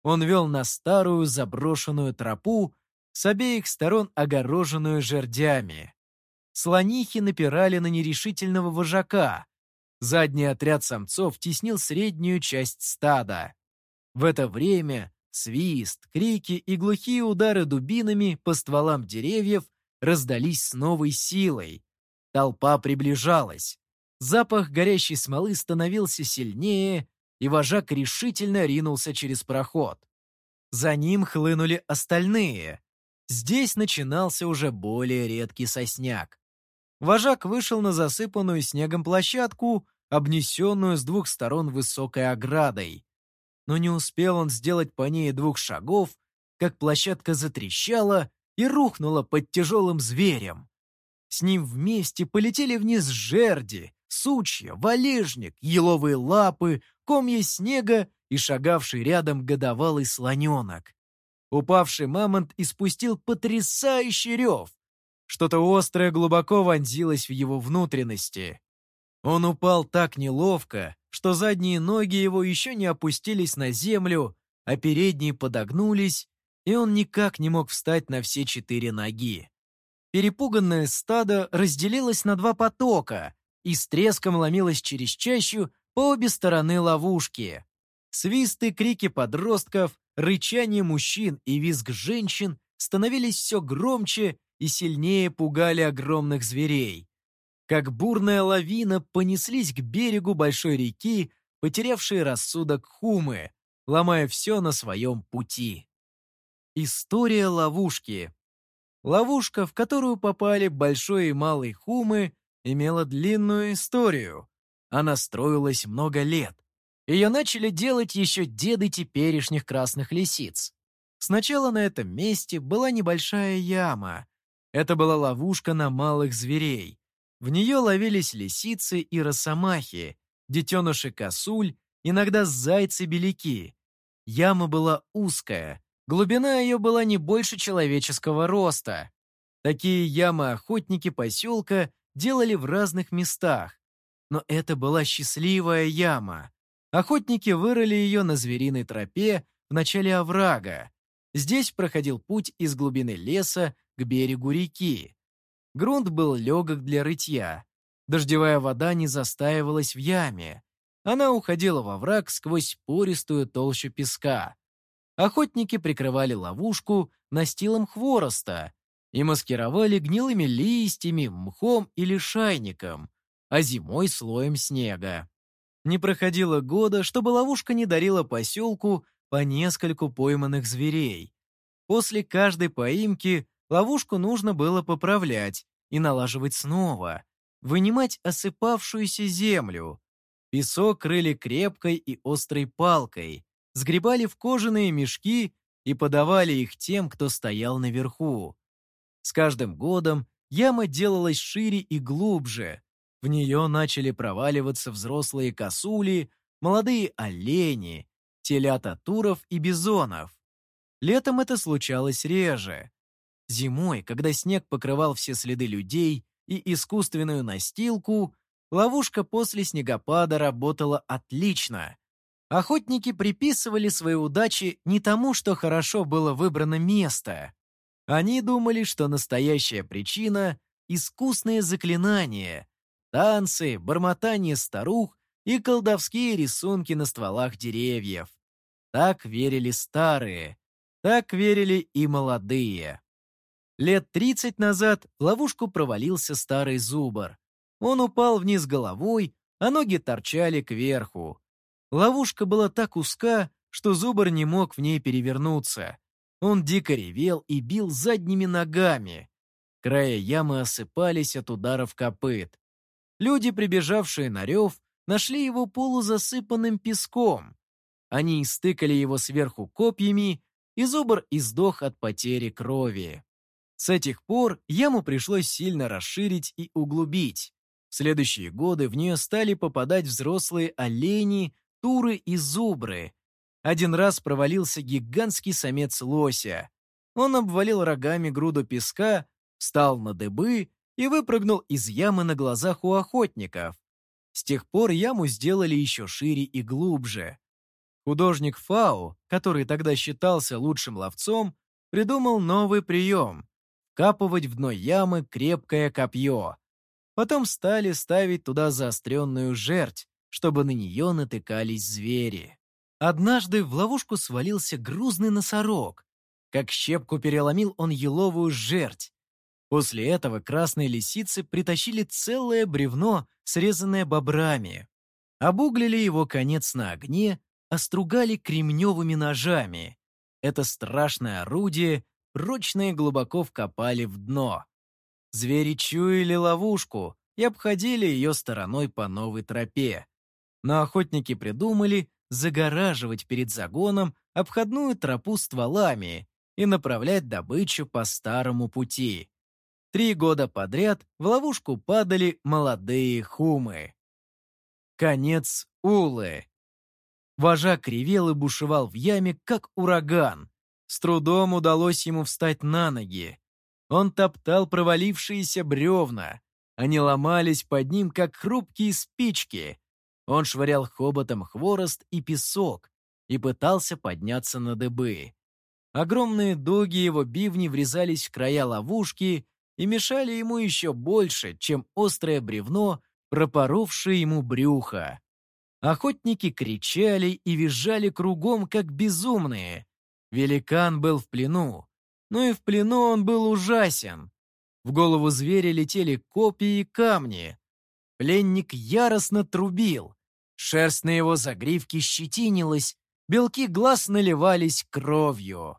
Он вел на старую заброшенную тропу, с обеих сторон огороженную жердями. Слонихи напирали на нерешительного вожака. Задний отряд самцов теснил среднюю часть стада. В это время свист, крики и глухие удары дубинами по стволам деревьев раздались с новой силой. Толпа приближалась. Запах горящей смолы становился сильнее, и вожак решительно ринулся через проход. За ним хлынули остальные. Здесь начинался уже более редкий сосняк. Вожак вышел на засыпанную снегом площадку, обнесенную с двух сторон высокой оградой. Но не успел он сделать по ней двух шагов, как площадка затрещала и рухнула под тяжелым зверем. С ним вместе полетели вниз жерди, сучья, валежник, еловые лапы, комья снега и шагавший рядом годовалый слоненок. Упавший мамонт испустил потрясающий рев. Что-то острое глубоко вонзилось в его внутренности. Он упал так неловко, что задние ноги его еще не опустились на землю, а передние подогнулись, и он никак не мог встать на все четыре ноги. Перепуганное стадо разделилось на два потока и с треском ломилось через чащу по обе стороны ловушки. Свисты, крики подростков, рычание мужчин и визг женщин становились все громче и сильнее пугали огромных зверей. Как бурная лавина понеслись к берегу большой реки, потерявшие рассудок хумы, ломая все на своем пути. История ловушки. Ловушка, в которую попали большой и малый хумы, имела длинную историю. Она строилась много лет. Ее начали делать еще деды теперешних красных лисиц. Сначала на этом месте была небольшая яма. Это была ловушка на малых зверей. В нее ловились лисицы и росомахи, детеныши косуль, иногда зайцы-беляки. Яма была узкая, глубина ее была не больше человеческого роста. Такие ямы охотники поселка делали в разных местах. Но это была счастливая яма. Охотники вырыли ее на звериной тропе в начале оврага. Здесь проходил путь из глубины леса к берегу реки. Грунт был легок для рытья. Дождевая вода не застаивалась в яме. Она уходила во враг сквозь пористую толщу песка. Охотники прикрывали ловушку настилом хвороста и маскировали гнилыми листьями, мхом или шайником, а зимой слоем снега. Не проходило года, чтобы ловушка не дарила поселку по нескольку пойманных зверей. После каждой поимки ловушку нужно было поправлять и налаживать снова, вынимать осыпавшуюся землю. Песок крыли крепкой и острой палкой, сгребали в кожаные мешки и подавали их тем, кто стоял наверху. С каждым годом яма делалась шире и глубже. В нее начали проваливаться взрослые косули, молодые олени, телята туров и бизонов. Летом это случалось реже. Зимой, когда снег покрывал все следы людей и искусственную настилку, ловушка после снегопада работала отлично. Охотники приписывали свои удачи не тому, что хорошо было выбрано место. Они думали, что настоящая причина — искусные заклинания, танцы, бормотание старух и колдовские рисунки на стволах деревьев. Так верили старые, так верили и молодые. Лет тридцать назад в ловушку провалился старый зубр. Он упал вниз головой, а ноги торчали кверху. Ловушка была так узка, что зубр не мог в ней перевернуться. Он дико ревел и бил задними ногами. Края ямы осыпались от ударов копыт. Люди, прибежавшие на рев, нашли его полузасыпанным песком. Они истыкали его сверху копьями, и зубр издох от потери крови. С этих пор яму пришлось сильно расширить и углубить. В следующие годы в нее стали попадать взрослые олени, туры и зубры. Один раз провалился гигантский самец лося. Он обвалил рогами груду песка, встал на дыбы и выпрыгнул из ямы на глазах у охотников. С тех пор яму сделали еще шире и глубже. Художник Фау, который тогда считался лучшим ловцом, придумал новый прием — вкапывать в дно ямы крепкое копье. Потом стали ставить туда заостренную жерть, чтобы на нее натыкались звери. Однажды в ловушку свалился грузный носорог. Как щепку переломил он еловую жерть. После этого красные лисицы притащили целое бревно, срезанное бобрами. Обуглили его конец на огне, остругали кремневыми ножами. Это страшное орудие и глубоко вкопали в дно. Звери чуяли ловушку и обходили ее стороной по новой тропе. Но охотники придумали загораживать перед загоном обходную тропу стволами и направлять добычу по старому пути. Три года подряд в ловушку падали молодые хумы. Конец Улы. Вожак ревел и бушевал в яме, как ураган. С трудом удалось ему встать на ноги. Он топтал провалившиеся бревна. Они ломались под ним, как хрупкие спички, он швырял хоботом хворост и песок и пытался подняться на дыбы. Огромные дуги его бивни врезались в края ловушки и мешали ему еще больше, чем острое бревно, пропоровшее ему брюхо. Охотники кричали и визжали кругом, как безумные. Великан был в плену, но и в плену он был ужасен. В голову зверя летели копья и камни. Пленник яростно трубил. Шерсть на его загривке щетинилась, белки глаз наливались кровью.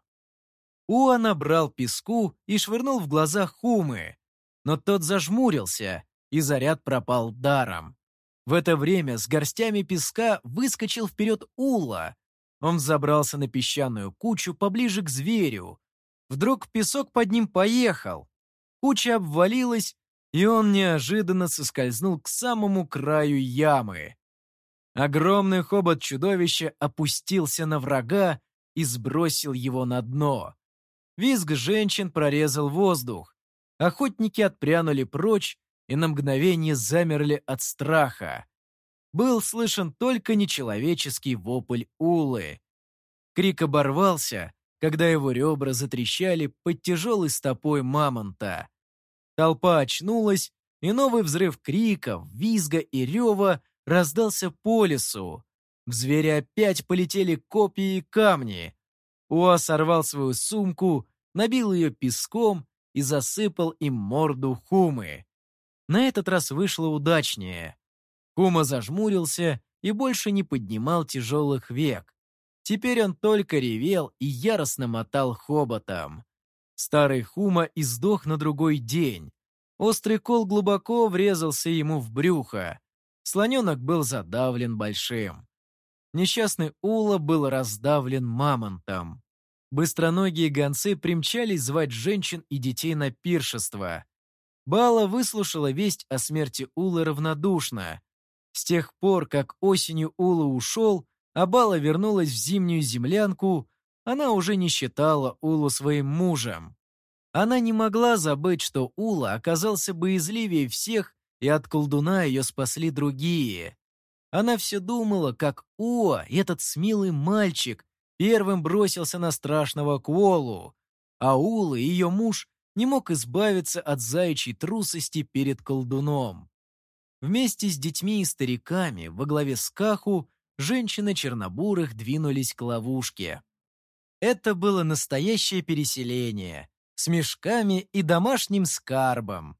Уа набрал песку и швырнул в глаза Хумы, но тот зажмурился, и заряд пропал даром. В это время с горстями песка выскочил вперед Ула. Он забрался на песчаную кучу поближе к зверю. Вдруг песок под ним поехал. Куча обвалилась, и он неожиданно соскользнул к самому краю ямы. Огромный хобот чудовища опустился на врага и сбросил его на дно. Визг женщин прорезал воздух. Охотники отпрянули прочь и на мгновение замерли от страха. Был слышен только нечеловеческий вопль Улы. Крик оборвался, когда его ребра затрещали под тяжелой стопой мамонта. Толпа очнулась, и новый взрыв криков, визга и рева раздался по лесу. В зверя опять полетели копья и камни. Уа сорвал свою сумку, набил ее песком и засыпал им морду Хумы. На этот раз вышло удачнее. Хума зажмурился и больше не поднимал тяжелых век. Теперь он только ревел и яростно мотал хоботом. Старый Хума издох на другой день. Острый кол глубоко врезался ему в брюхо. Слоненок был задавлен большим. Несчастный Ула был раздавлен мамонтом. Быстроногие гонцы примчались звать женщин и детей на пиршество. Бала выслушала весть о смерти Улы равнодушно. С тех пор, как осенью Ула ушел, а Бала вернулась в зимнюю землянку, она уже не считала Улу своим мужем. Она не могла забыть, что Ула оказался боязливее всех, и от колдуна ее спасли другие. Она все думала, как Уа, этот смелый мальчик, первым бросился на страшного Кволу, а Ула, ее муж, не мог избавиться от заячьей трусости перед колдуном. Вместе с детьми и стариками во главе с Каху женщины чернобурых двинулись к ловушке. Это было настоящее переселение с мешками и домашним скарбом.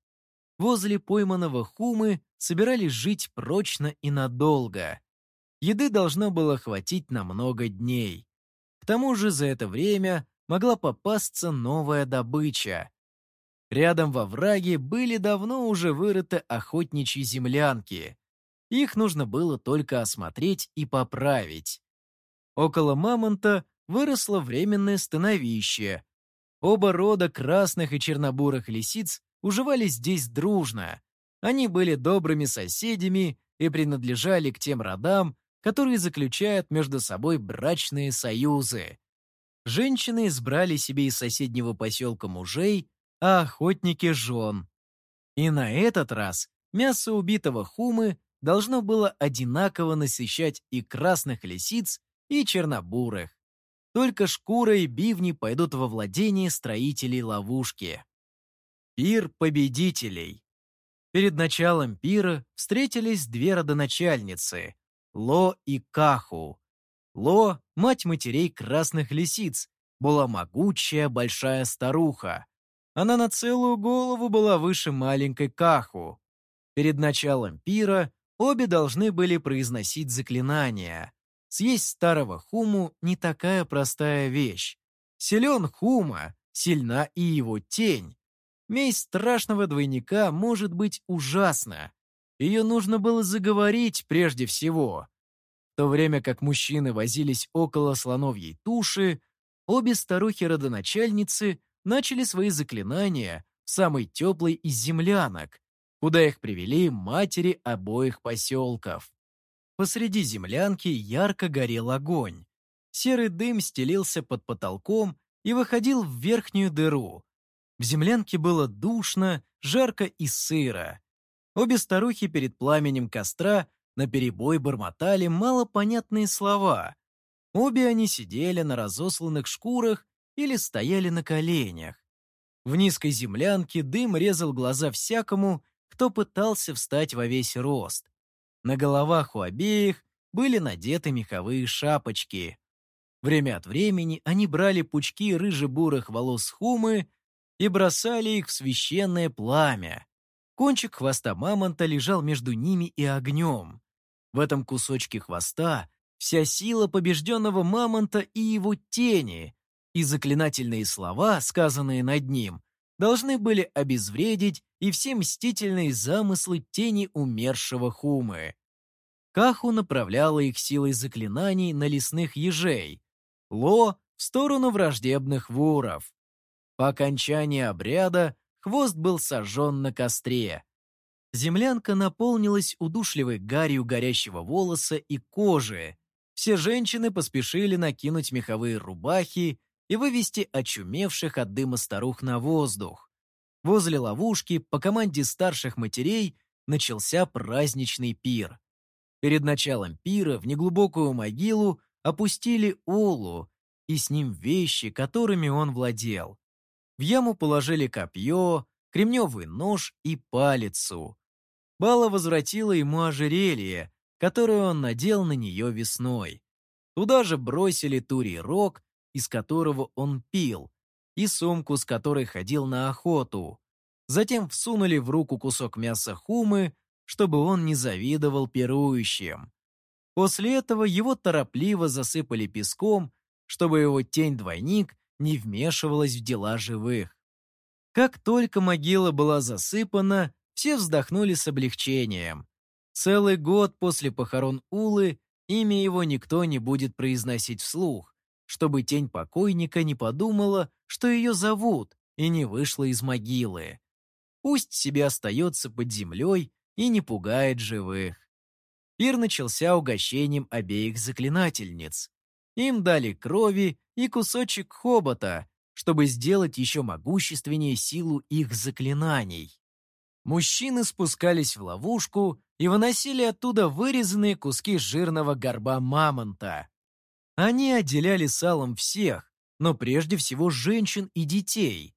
Возле пойманного хумы собирались жить прочно и надолго. Еды должно было хватить на много дней. К тому же за это время могла попасться новая добыча. Рядом во враге были давно уже вырыты охотничьи землянки. Их нужно было только осмотреть и поправить. Около мамонта выросло временное становище. Оба рода красных и чернобурых лисиц уживались здесь дружно. Они были добрыми соседями и принадлежали к тем родам, которые заключают между собой брачные союзы. Женщины избрали себе из соседнего поселка мужей, а охотники — жен. И на этот раз мясо убитого хумы должно было одинаково насыщать и красных лисиц, и чернобурых. Только шкура и бивни пойдут во владение строителей ловушки. Пир победителей. Перед началом пира встретились две родоначальницы — Ло и Каху. Ло — мать матерей красных лисиц, была могучая большая старуха. Она на целую голову была выше маленькой Каху. Перед началом пира обе должны были произносить заклинания. Съесть старого Хуму не такая простая вещь. Силен Хума, сильна и его тень. Месть страшного двойника может быть ужасна. Ее нужно было заговорить прежде всего. В то время как мужчины возились около слоновьей туши, обе старухи-родоначальницы начали свои заклинания в самой теплой из землянок, куда их привели матери обоих поселков. Посреди землянки ярко горел огонь. Серый дым стелился под потолком и выходил в верхнюю дыру, в землянке было душно, жарко и сыро. Обе старухи перед пламенем костра наперебой бормотали малопонятные слова. Обе они сидели на разосланных шкурах или стояли на коленях. В низкой землянке дым резал глаза всякому, кто пытался встать во весь рост. На головах у обеих были надеты меховые шапочки. Время от времени они брали пучки рыже-бурых волос хумы и бросали их в священное пламя. Кончик хвоста мамонта лежал между ними и огнем. В этом кусочке хвоста вся сила побежденного мамонта и его тени, и заклинательные слова, сказанные над ним, должны были обезвредить и все мстительные замыслы тени умершего Хумы. Каху направляла их силой заклинаний на лесных ежей, Ло — в сторону враждебных воров. По окончании обряда хвост был сожжен на костре. Землянка наполнилась удушливой гарью горящего волоса и кожи. Все женщины поспешили накинуть меховые рубахи и вывести очумевших от дыма старух на воздух. Возле ловушки по команде старших матерей начался праздничный пир. Перед началом пира в неглубокую могилу опустили Олу и с ним вещи, которыми он владел. В яму положили копье, кремневый нож и палицу. Бала возвратила ему ожерелье, которое он надел на нее весной. Туда же бросили турий рог, из которого он пил, и сумку, с которой ходил на охоту. Затем всунули в руку кусок мяса хумы, чтобы он не завидовал пирующим. После этого его торопливо засыпали песком, чтобы его тень-двойник не вмешивалась в дела живых. Как только могила была засыпана, все вздохнули с облегчением. Целый год после похорон Улы имя его никто не будет произносить вслух, чтобы тень покойника не подумала, что ее зовут, и не вышла из могилы. Пусть себе остается под землей и не пугает живых. Пир начался угощением обеих заклинательниц. Им дали крови и кусочек хобота, чтобы сделать еще могущественнее силу их заклинаний. Мужчины спускались в ловушку и выносили оттуда вырезанные куски жирного горба мамонта. Они отделяли салом всех, но прежде всего женщин и детей.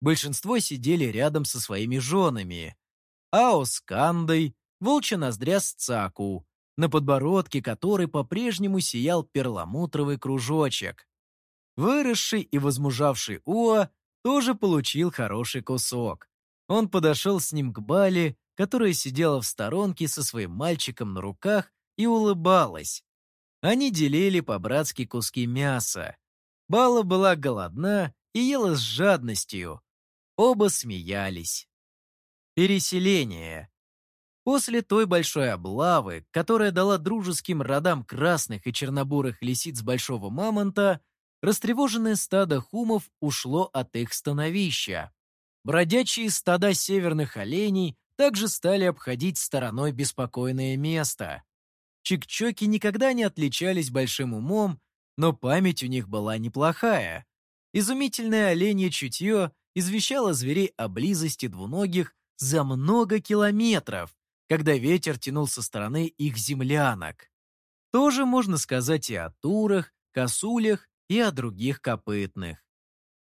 Большинство сидели рядом со своими женами. Ао с Кандой, волчья ноздря с Цаку, на подбородке которой по-прежнему сиял перламутровый кружочек. Выросший и возмужавший Уа тоже получил хороший кусок. Он подошел с ним к Бали, которая сидела в сторонке со своим мальчиком на руках и улыбалась. Они делили по-братски куски мяса. Бала была голодна и ела с жадностью. Оба смеялись. Переселение. После той большой облавы, которая дала дружеским родам красных и чернобурых лисиц Большого Мамонта, растревоженное стадо хумов ушло от их становища. Бродячие стада северных оленей также стали обходить стороной беспокойное место. Чикчоки никогда не отличались большим умом, но память у них была неплохая. Изумительное оленье чутье извещало зверей о близости двуногих за много километров, когда ветер тянул со стороны их землянок. Тоже можно сказать и о турах, косулях и о других копытных.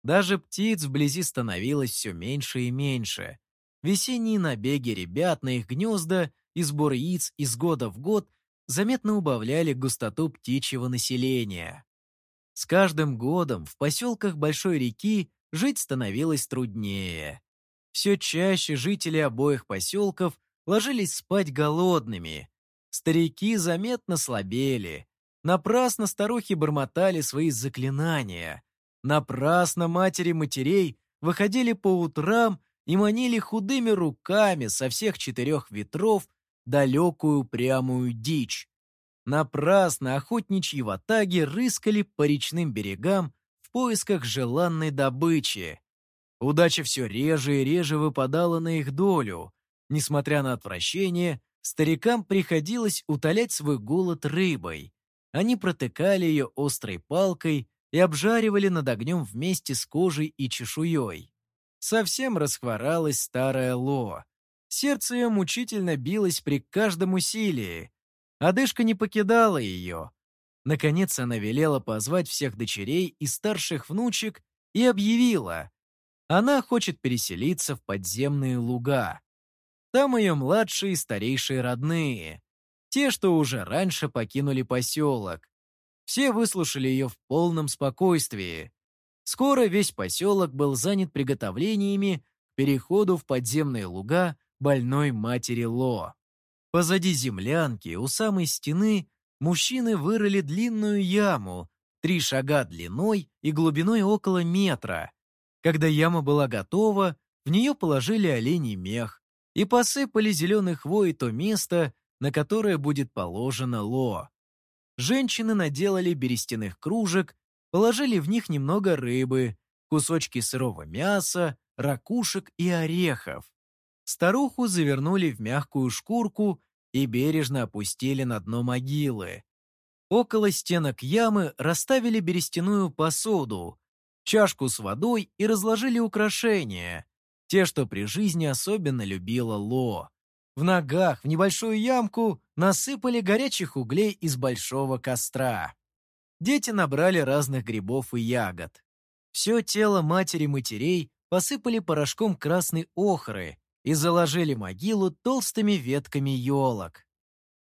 Даже птиц вблизи становилось все меньше и меньше. Весенние набеги ребят на их гнезда и сбор яиц из года в год заметно убавляли густоту птичьего населения. С каждым годом в поселках Большой реки жить становилось труднее. Все чаще жители обоих поселков ложились спать голодными. Старики заметно слабели. Напрасно старухи бормотали свои заклинания. Напрасно матери матерей выходили по утрам и манили худыми руками со всех четырех ветров далекую прямую дичь. Напрасно охотничьи ватаги рыскали по речным берегам в поисках желанной добычи. Удача все реже и реже выпадала на их долю. Несмотря на отвращение, старикам приходилось утолять свой голод рыбой. Они протыкали ее острой палкой и обжаривали над огнем вместе с кожей и чешуей. Совсем расхворалась старая Ло. Сердце ее мучительно билось при каждом усилии. Одышка не покидала ее. Наконец она велела позвать всех дочерей и старших внучек и объявила. Она хочет переселиться в подземные луга. Там ее младшие и старейшие родные. Те, что уже раньше покинули поселок. Все выслушали ее в полном спокойствии. Скоро весь поселок был занят приготовлениями к переходу в подземные луга больной матери Ло. Позади землянки, у самой стены, мужчины вырыли длинную яму, три шага длиной и глубиной около метра. Когда яма была готова, в нее положили оленей мех, и посыпали зеленой хвоей то место, на которое будет положено ло. Женщины наделали берестяных кружек, положили в них немного рыбы, кусочки сырого мяса, ракушек и орехов. Старуху завернули в мягкую шкурку и бережно опустили на дно могилы. Около стенок ямы расставили берестяную посуду, чашку с водой и разложили украшения, те, что при жизни особенно любила Ло. В ногах в небольшую ямку насыпали горячих углей из большого костра. Дети набрали разных грибов и ягод. Все тело матери-матерей посыпали порошком красной охры и заложили могилу толстыми ветками елок.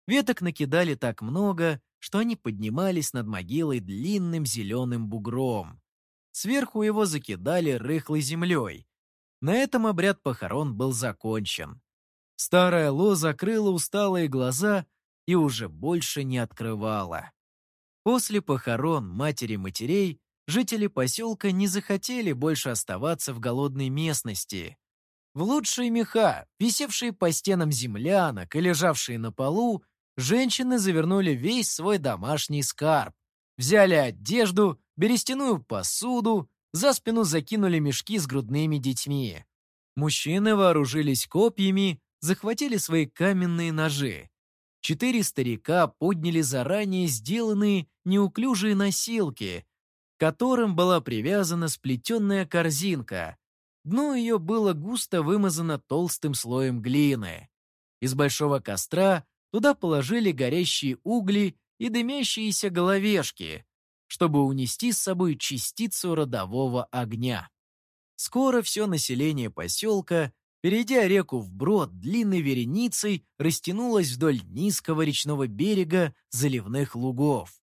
Веток накидали так много, что они поднимались над могилой длинным зеленым бугром. Сверху его закидали рыхлой землей, на этом обряд похорон был закончен. Старая Ло закрыла усталые глаза и уже больше не открывала. После похорон матери матерей жители поселка не захотели больше оставаться в голодной местности. В лучшие меха, висевшие по стенам землянок и лежавшие на полу, женщины завернули весь свой домашний скарб. Взяли одежду, берестяную посуду, за спину закинули мешки с грудными детьми. Мужчины вооружились копьями, захватили свои каменные ножи. Четыре старика подняли заранее сделанные неуклюжие носилки, к которым была привязана сплетенная корзинка. Дно ее было густо вымазано толстым слоем глины. Из большого костра туда положили горящие угли и дымящиеся головешки, чтобы унести с собой частицу родового огня. Скоро все население поселка, перейдя реку вброд длинной вереницей, растянулось вдоль низкого речного берега заливных лугов.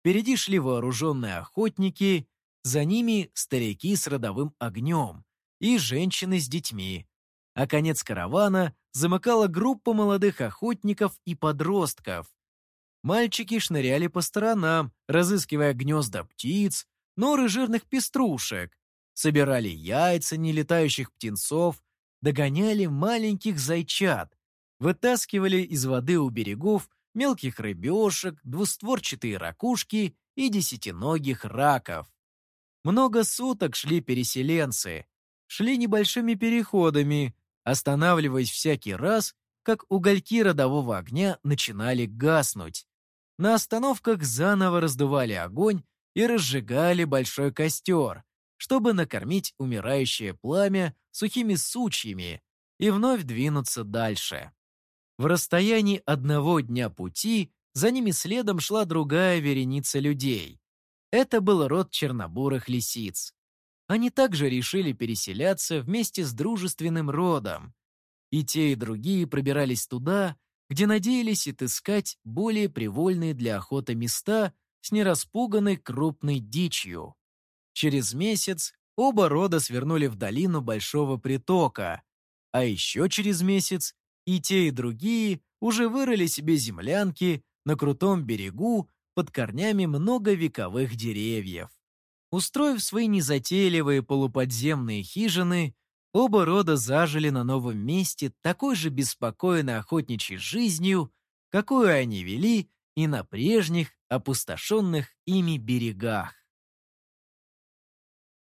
Впереди шли вооруженные охотники, за ними старики с родовым огнем и женщины с детьми. А конец каравана замыкала группа молодых охотников и подростков, Мальчики шныряли по сторонам, разыскивая гнезда птиц, норы жирных пеструшек, собирали яйца нелетающих птенцов, догоняли маленьких зайчат, вытаскивали из воды у берегов мелких рыбешек, двустворчатые ракушки и десятиногих раков. Много суток шли переселенцы, шли небольшими переходами, останавливаясь всякий раз, как угольки родового огня начинали гаснуть. На остановках заново раздували огонь и разжигали большой костер, чтобы накормить умирающее пламя сухими сучьями и вновь двинуться дальше. В расстоянии одного дня пути за ними следом шла другая вереница людей. Это был род чернобурых лисиц. Они также решили переселяться вместе с дружественным родом. И те, и другие пробирались туда, где надеялись отыскать более привольные для охоты места с нераспуганной крупной дичью. Через месяц оба рода свернули в долину Большого притока, а еще через месяц и те, и другие уже вырыли себе землянки на крутом берегу под корнями многовековых деревьев. Устроив свои незатейливые полуподземные хижины, Оба рода зажили на новом месте такой же беспокойной охотничьей жизнью, какую они вели и на прежних опустошенных ими берегах.